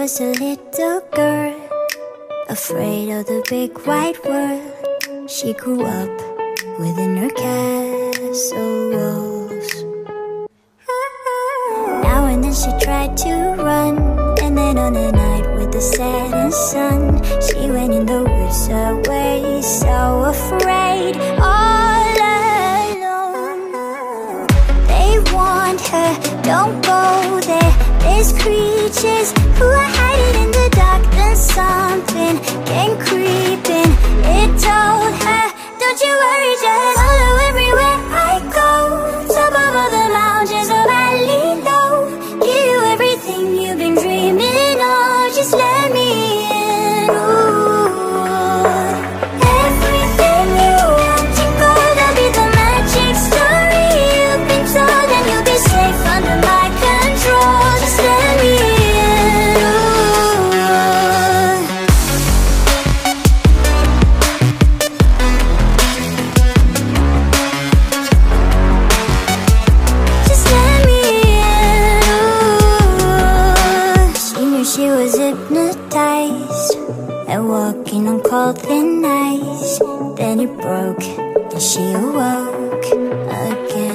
was a little girl, afraid of the big white world. She grew up within her castle walls. Now and then she tried to run, and then on a night with the setting sun, she went in the woods away, so afraid, and walking on cold thin ice. Then it broke and she awoke again.